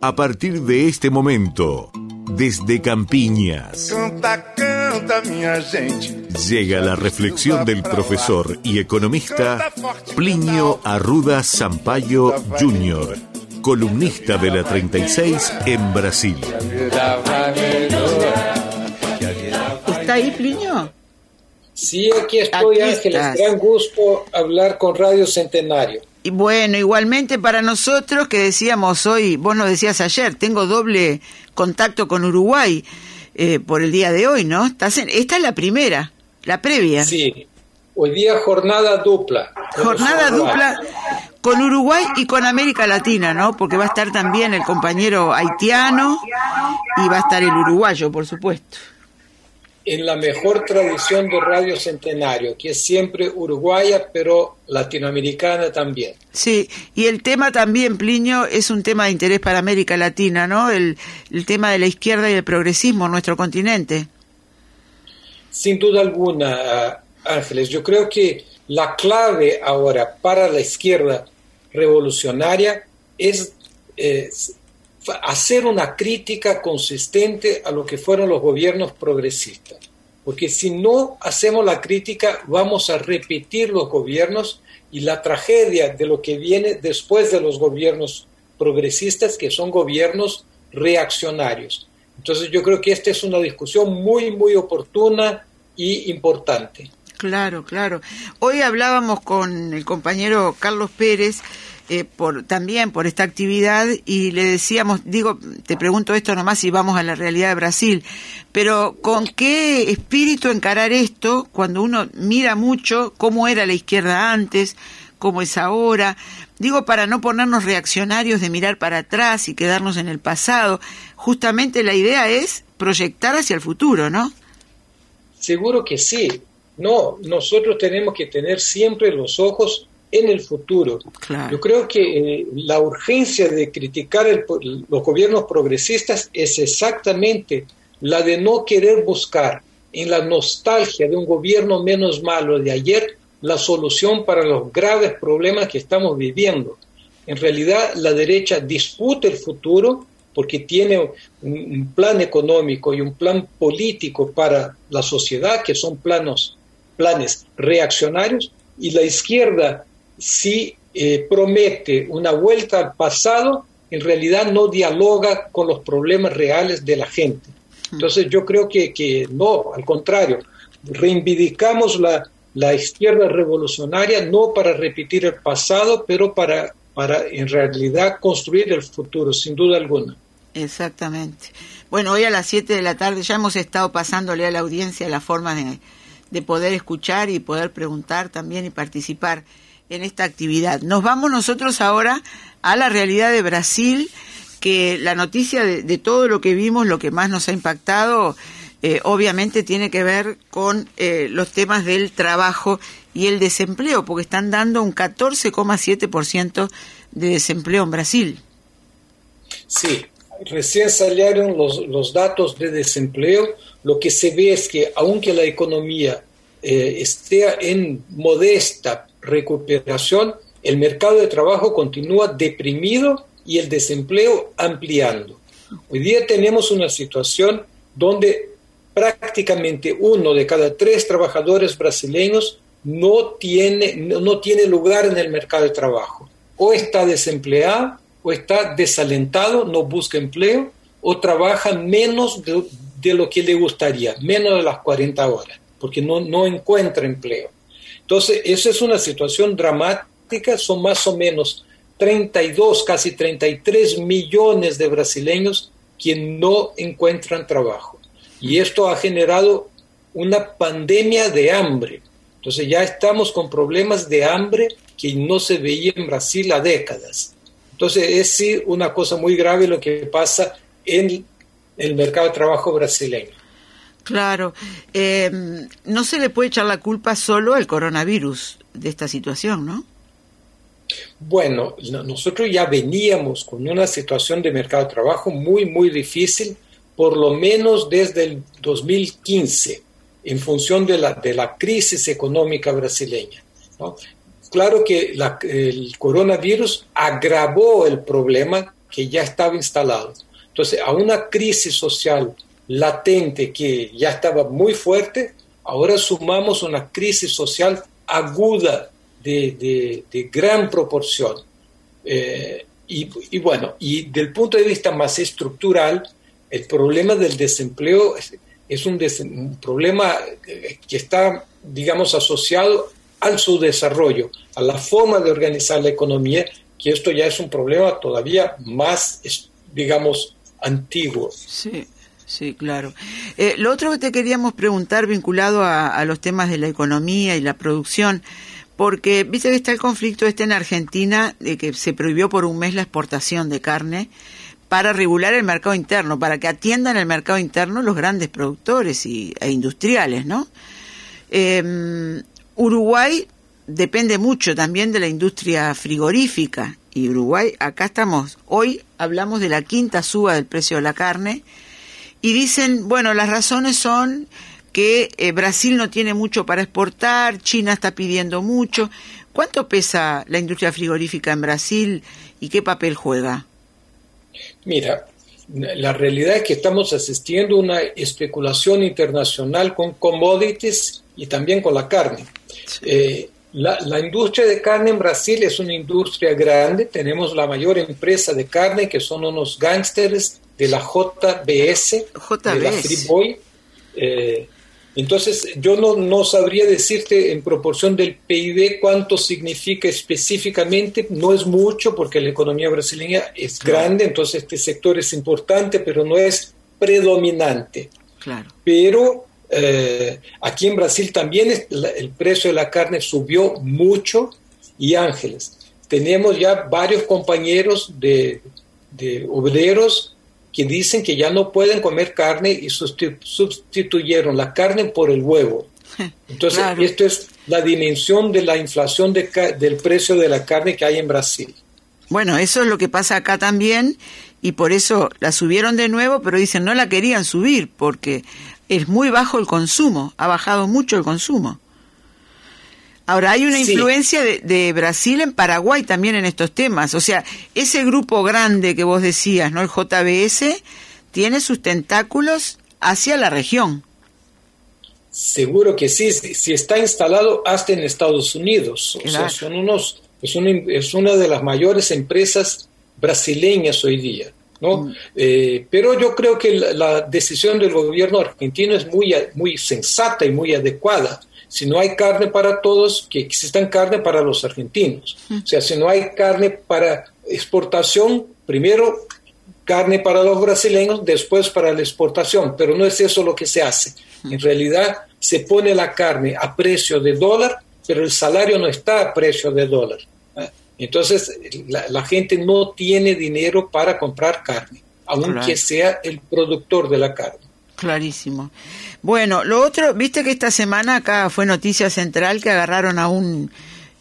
A partir de este momento, desde Campiñas, Canta, canta, minha gente. llega la reflexión del profesor y economista Plinio Arruda Sampaio Jr., columnista de la 36 en Brasil. ¿Está ahí, Plinio? Sí, aquí estoy, Aquí Ángeles. Gran gusto hablar con Radio Centenario. Y bueno, igualmente para nosotros que decíamos hoy, vos nos decías ayer, tengo doble contacto con Uruguay eh, por el día de hoy, ¿no? Estás en- esta es la primera, la previa. Sí. Hoy día jornada dupla. Jornada dupla con Uruguay y con América Latina, ¿no? Porque va a estar también el compañero haitiano y va a estar el uruguayo, por supuesto. En la mejor tradición de Radio Centenario, que es siempre uruguaya, pero latinoamericana también. Sí, y el tema también, Plinio, es un tema de interés para América Latina, ¿no? El, el tema de la izquierda y el progresismo en nuestro continente. Sin duda alguna, ah, Ángeles, yo creo que la clave ahora para la izquierda revolucionaria es eh, hacer una crítica consistente a lo que fueron los gobiernos progresistas. Porque si no hacemos la crítica, vamos a repetir los gobiernos y la tragedia de lo que viene después de los gobiernos progresistas, que son gobiernos reaccionarios. Entonces yo creo que esta es una discusión muy, muy oportuna y importante. Claro, claro. Hoy hablábamos con el compañero Carlos Pérez eh, por, también por esta actividad y le decíamos, digo, te pregunto esto nomás y vamos a la realidad de Brasil, pero ¿con qué espíritu encarar esto cuando uno mira mucho cómo era la izquierda antes, cómo es ahora? Digo, para no ponernos reaccionarios de mirar para atrás y quedarnos en el pasado, justamente la idea es proyectar hacia el futuro, ¿no? Seguro que sí. No, nosotros tenemos que tener siempre los ojos en el futuro. Claro. Yo creo que eh, la urgencia de criticar el- los gobiernos progresistas es exactamente la de no querer buscar en la nostalgia de un gobierno menos malo de ayer la solución para los graves problemas que estamos viviendo. En realidad, la derecha disputa el futuro porque tiene un, un plan económico y un plan político para la sociedad, que son planos, planes reaccionarios, y la izquierda si eh, promete una vuelta al pasado, en realidad no dialoga con los problemas reales de la gente. Entonces yo creo que, que no, al contrario, reivindicamos la, la izquierda revolucionaria no para repetir el pasado, pero para, para en realidad construir el futuro, sin duda alguna. Exactamente. Bueno, hoy a las 7 de la tarde ya hemos estado pasándole a la audiencia la forma de, de poder escuchar y poder preguntar también y participar en esta actividad. Nos vamos nosotros ahora a la realidad de Brasil, que la noticia de, todo lo que vimos, lo que más nos ha impactado, eh, obviamente tiene que ver con eh, los temas del trabajo y el desempleo, porque están dando un 14,7% de desempleo en Brasil. Sí, recién salieron los, los datos de desempleo. Lo que se ve es que aunque la economía eh, esté en modesta recuperación, el mercado de trabajo continúa deprimido y el desempleo ampliando. Hoy día tenemos una situación donde prácticamente uno de cada tres trabajadores brasileños no tiene, no, tiene lugar en el mercado de trabajo. O está desempleado, o está desalentado, no busca empleo, o trabaja menos de, de lo que le gustaría, menos de las 40 horas, porque no, no encuentra empleo. Entonces, eso es una situación dramática, son más o menos 32, casi 33 millones de brasileños que no encuentran trabajo. Y esto ha generado una pandemia de hambre. Entonces ya estamos con problemas de hambre que no se veía en Brasil a décadas. Entonces es sí una cosa muy grave lo que pasa en el mercado de trabajo brasileño. Claro, eh, no se le puede echar la culpa solo al coronavirus de esta situación, ¿no? Bueno, nosotros ya veníamos con una situación de mercado de trabajo muy, muy difícil, por lo menos desde el 2015, en función de la, de la crisis económica brasileña. Claro que el coronavirus agravó el problema que ya estaba instalado. Entonces, a una crisis social latente que ya estaba muy fuerte, ahora sumamos una crisis social aguda de, gran proporción. Eh, y, bueno, y del punto de vista más estructural, el problema del desempleo es, un, problema que está, digamos, asociado al subdesarrollo, a la forma de organizar la economía, que esto ya es un problema todavía más, digamos, antiguo. Sí. Sí, claro. Eh, lo otro que te queríamos preguntar vinculado a, los temas de la economía y la producción, porque viste que está el conflicto este en Argentina de que se prohibió por un mes la exportación de carne para regular el mercado interno, para que atiendan el mercado interno los grandes productores y, e industriales, ¿no? Em, Uruguay depende mucho también de la industria frigorífica y Uruguay, acá estamos, hoy hablamos de la quinta suba del precio de la carne y dicen, bueno, las razones son que eh, Brasil no tiene mucho para exportar, China está pidiendo mucho. ¿Cuánto pesa la industria frigorífica en Brasil y qué papel juega? Mira, la realidad es que estamos asistiendo a una especulación internacional con commodities y también con la carne. Eh, la, la, industria de carne en Brasil es una industria grande. Tenemos la mayor empresa de carne, que son unos gángsters de la JBS, de la Freeboy. Eh, entonces, yo no, no, sabría decirte en proporción del PIB cuánto significa específicamente, no es mucho porque la economía brasileña es grande, entonces este sector es importante, pero no es predominante. Claro. Pero eh, aquí en Brasil también el precio de la carne subió mucho y Ángeles, tenemos ya varios compañeros de, de obreros que dicen que ya no pueden comer carne y sustituyeron la carne por el huevo. Entonces, esto es la dimensión de la inflación del precio de la carne que hay en Brasil. Bueno, eso es lo que pasa acá también y por eso la subieron de nuevo, pero dicen no la querían subir porque es muy bajo el consumo, ha bajado mucho el consumo. Ahora, hay una influencia de, Brasil en Paraguay también en estos temas. O sea, ese grupo grande que vos decías, ¿no? El JBS, tiene sus tentáculos hacia la región. Seguro que sí, si está instalado hasta en Estados Unidos. O sea, son unos, es, una, es una de las mayores empresas brasileñas hoy día. ¿no? Mm. Eh, pero yo creo que la, la, decisión del gobierno argentino es muy, muy sensata y muy adecuada si no hay carne para todos, que exista carne para los argentinos. O sea, si no hay carne para exportación, primero carne para los brasileños, después para la exportación, pero no es eso lo que se hace. En realidad se pone la carne a precio de dólar, pero el salario no está a precio de dólar. Entonces la, gente no tiene dinero para comprar carne, aunque sea el productor de la carne. Clarísimo. Bueno, lo otro, viste que esta semana acá fue noticia central que agarraron a un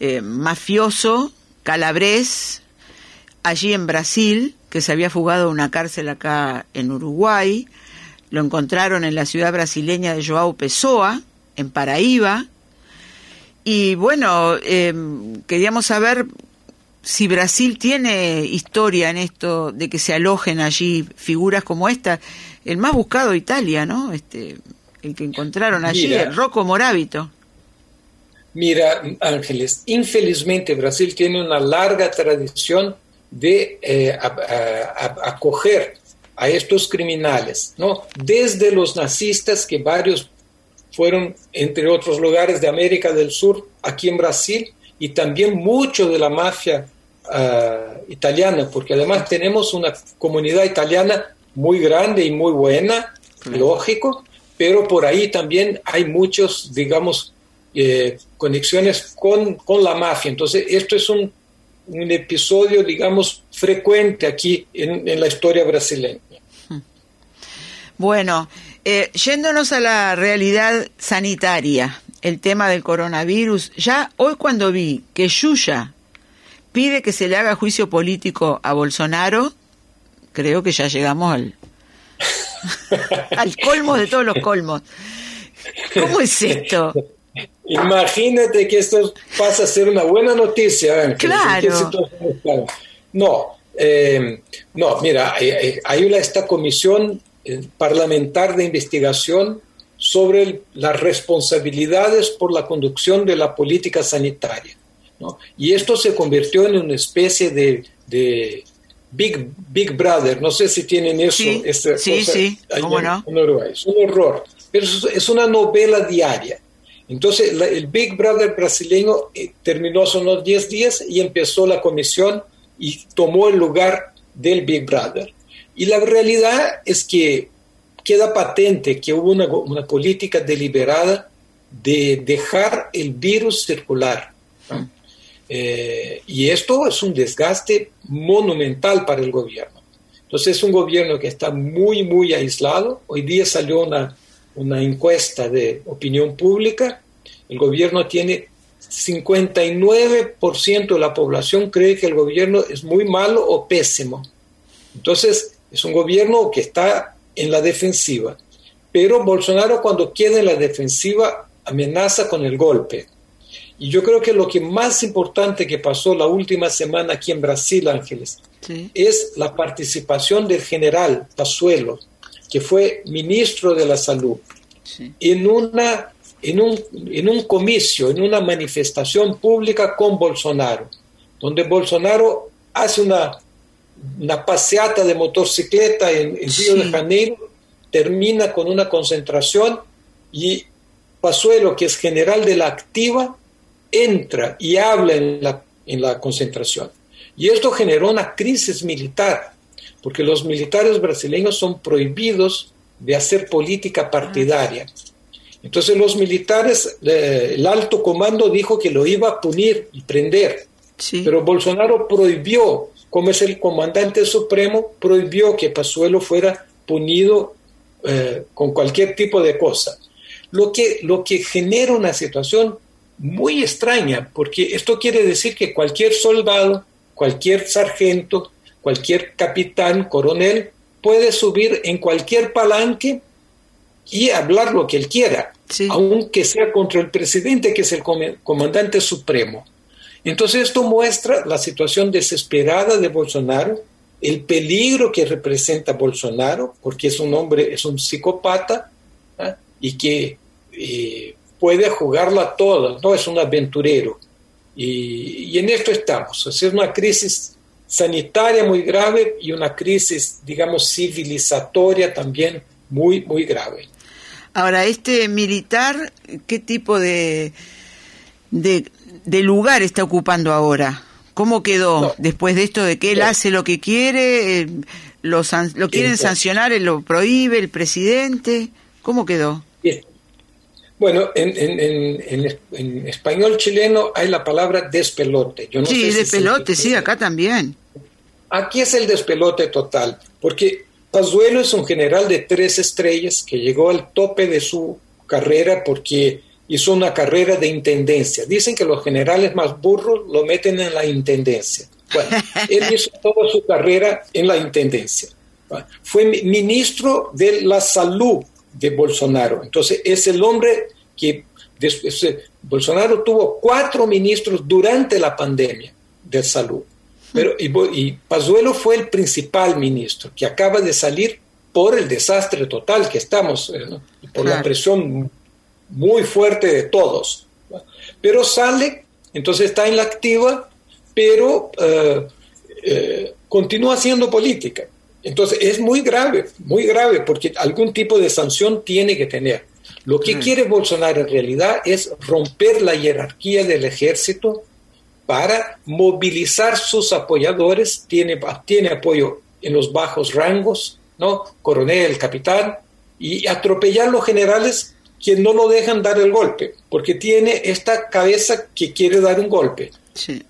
eh, mafioso calabrés allí en Brasil, que se había fugado a una cárcel acá en Uruguay. Lo encontraron en la ciudad brasileña de Joao Pessoa, en Paraíba. Y bueno, em, queríamos saber si Brasil tiene historia en esto de que se alojen allí figuras como esta. El más buscado Italia, ¿no? Este, el que encontraron allí, Rocco Morábito. Mira, Ángeles, infelizmente Brasil tiene una larga tradición de eh, acoger a estos criminales, ¿no? Desde los nazistas, que varios fueron, entre otros lugares de América del Sur, aquí en Brasil, y también mucho de la mafia ah, italiana, porque además tenemos una comunidad italiana muy grande y muy buena, lógico, pero por ahí también hay muchos, digamos, eh, conexiones con, la mafia. Entonces, esto es un, episodio, digamos, frecuente aquí en, la historia brasileña. Bueno, eh, yéndonos a la realidad sanitaria, el tema del coronavirus, ya hoy cuando vi que Yuya pide que se le haga juicio político a Bolsonaro, creo que ya llegamos al, al colmo de todos los colmos. ¿Cómo es esto? Imagínate que esto pasa a ser una buena noticia. Claro. No, Eh, no, mira, hay, hay esta comisión eh, parlamentar de investigación sobre las responsabilidades por la conducción de la política sanitaria. Y esto se convirtió en una especie de, Big, Big Brother. No sé si tienen eso. Sí, sí, sí. ¿Cómo no? Es un horror. Pero es una novela diaria. Entonces, el Big Brother brasileño eh, terminó hace unos 10 días y empezó la comisión y tomó el lugar del Big Brother. Y la realidad es que queda patente que hubo una, una política deliberada de dejar el virus circular. Eh, y esto es un desgaste monumental para el gobierno. Entonces es un gobierno que está muy, muy aislado. Hoy día salió una, una encuesta de opinión pública. El gobierno tiene 59% de la población cree que el gobierno es muy malo o pésimo. Entonces, es un gobierno que está en la defensiva. Pero Bolsonaro cuando queda en la defensiva amenaza con el golpe. Y yo creo que lo que más importante que pasó la última semana aquí en Brasil, Ángeles, es la participación del general Pazuelo, que fue ministro de la Salud, en, una, en, un, en un comicio, en una manifestación pública con Bolsonaro, donde Bolsonaro hace una una paseata de motocicleta en, Río de Janeiro, termina con una concentración y Pazuelo, que es general de la activa, entra y habla en la, en la concentración. Y esto generó una crisis militar, porque los militares brasileños son prohibidos de hacer política partidaria. Entonces los militares, eh, el alto comando dijo que lo iba a punir y prender, pero Bolsonaro prohibió como es el comandante supremo, prohibió que Pazuelo fuera punido eh, con cualquier tipo de cosa. Lo que, lo que genera una situación muy extraña, porque esto quiere decir que cualquier soldado, cualquier sargento, cualquier capitán, coronel, puede subir en cualquier palanque y hablar lo que él quiera, aunque sea contra el presidente, que es el comandante supremo. Entonces esto muestra la situación desesperada de Bolsonaro, el peligro que representa Bolsonaro, porque es un hombre, es un psicópata ¿ah? y que eh, puede jugarla toda, no es un aventurero. Y, en esto estamos. Es una crisis sanitaria muy grave y una crisis, digamos, civilizatoria también muy, muy grave. Ahora, este militar, ¿qué tipo de, de de lugar está ocupando ahora? ¿Cómo quedó después de esto de que él hace lo que quiere? Eh, lo, lo quieren sancionar, él lo prohíbe, el presidente? ¿Cómo quedó? Bueno, en, español chileno hay la palabra despelote. Yo no sí, despelote, sí, acá también. Aquí es el despelote total, porque Pazuelo es un general de tres estrellas que llegó al tope de su carrera porque hizo una carrera de intendencia. Dicen que los generales más burros lo meten en la intendencia. Bueno, él hizo toda su carrera en la intendencia. Fue ministro de la salud de Bolsonaro. Entonces, es el hombre que Bolsonaro tuvo cuatro ministros durante la pandemia de salud. Pero, y, y Pazuelo fue el principal ministro, que acaba de salir por el desastre total que estamos, eh, por la presión muy fuerte de todos. Pero sale, entonces está en la activa, pero eh, eh, continúa haciendo política. Entonces es muy grave, muy grave, porque algún tipo de sanción tiene que tener. Lo que mm. quiere Bolsonaro en realidad es romper la jerarquía del ejército para movilizar sus apoyadores, tiene, tiene apoyo en los bajos rangos, ¿no? Coronel, capitán, y atropellar los generales que no lo dejan dar el golpe, porque tiene esta cabeza que quiere dar un golpe.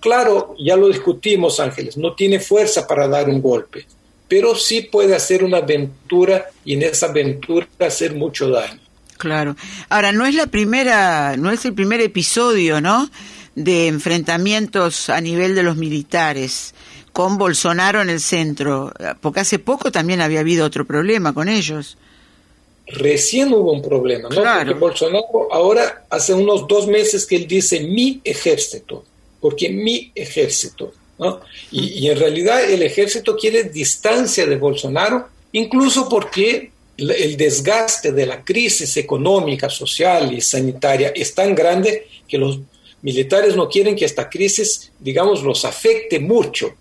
Claro, ya lo discutimos, Ángeles, no tiene fuerza para dar un golpe, pero sí puede hacer una aventura y en esa aventura hacer mucho daño. Claro. Ahora, no es la primera, no es el primer episodio, ¿no? De enfrentamientos a nivel de los militares con Bolsonaro en el centro, porque hace poco también había habido otro problema con ellos recién hubo un problema, ¿no? Porque Bolsonaro ahora hace unos dos meses que él dice mi ejército, porque mi ejército. Y, en realidad el ejército quiere distancia de Bolsonaro, incluso porque el desgaste de la crisis económica, social y sanitaria es tan grande que los militares no quieren que esta crisis, digamos, los afecte mucho.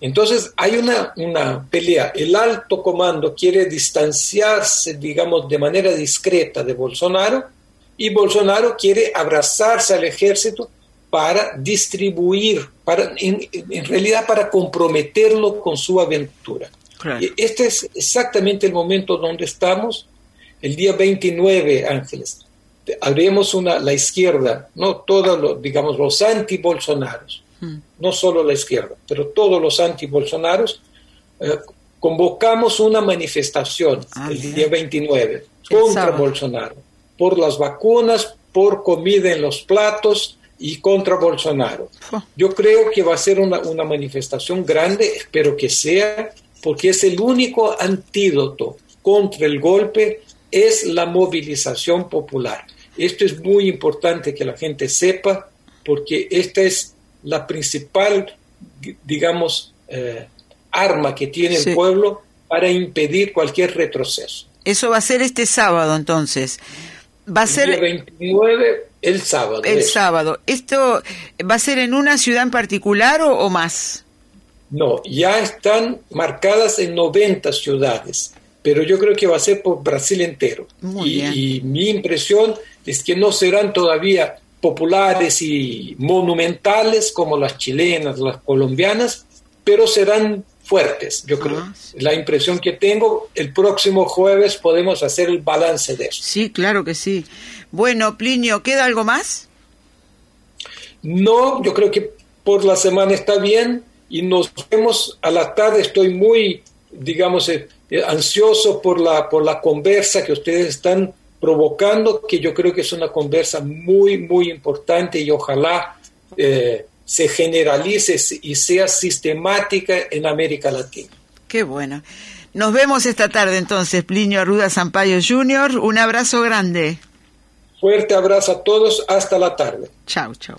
Entonces hay una, una pelea. El alto comando quiere distanciarse, digamos, de manera discreta de Bolsonaro y Bolsonaro quiere abrazarse al ejército para distribuir, para, en, realidad para comprometerlo con su aventura. Este es exactamente el momento donde estamos. El día 29, Ángeles, haremos una, la izquierda, no todos los, digamos, los anti-bolsonaros, hmm. no solo la izquierda, pero todos los anti-bolsonaros, eh, convocamos una manifestación ah, el día 29 contra Bolsonaro, por las vacunas, por comida en los platos, y contra Bolsonaro. Yo creo que va a ser una, una manifestación grande, espero que sea, porque es el único antídoto contra el golpe, es la movilización popular. Esto es muy importante que la gente sepa, porque esta es la principal, digamos, eh, arma que tiene el pueblo para impedir cualquier retroceso. Eso va a ser este sábado, entonces. Va a ser... El 29 el sábado. El sábado. ¿Esto va a ser en una ciudad en particular o, más? No, ya están marcadas en 90 ciudades, pero yo creo que va a ser por Brasil entero. y, mi impresión es que no serán todavía populares y monumentales como las chilenas, las colombianas, pero serán fuertes, yo creo. Ah, La impresión que tengo, el próximo jueves podemos hacer el balance de eso. Sí, claro que sí. Bueno, Plinio, ¿queda algo más? No, yo creo que por la semana está bien y nos vemos a la tarde. Estoy muy, digamos, eh, eh, ansioso por la, por la conversa que ustedes están provocando, que yo creo que es una conversa muy, muy importante y ojalá eh, se generalice y sea sistemática en América Latina. Qué bueno. Nos vemos esta tarde entonces, Plinio Arruda Sampaio Jr. Un abrazo grande. Fuerte abrazo a todos, hasta la tarde. Chao, chao.